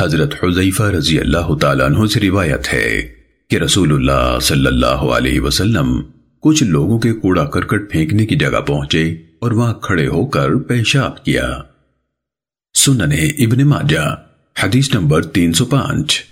حضرت حضیفہ رضی اللہ تعالیٰ عنہ سے روایت ہے کہ رسول اللہ صلی اللہ علیہ وسلم کچھ لوگوں کے کوڑا کرکٹ پھینکنے کی جگہ پہنچے اور وہاں کھڑے ہو کر پیشاب کیا۔ سننے ابن ماجہ، حدیث نمبر تین سو پانچ۔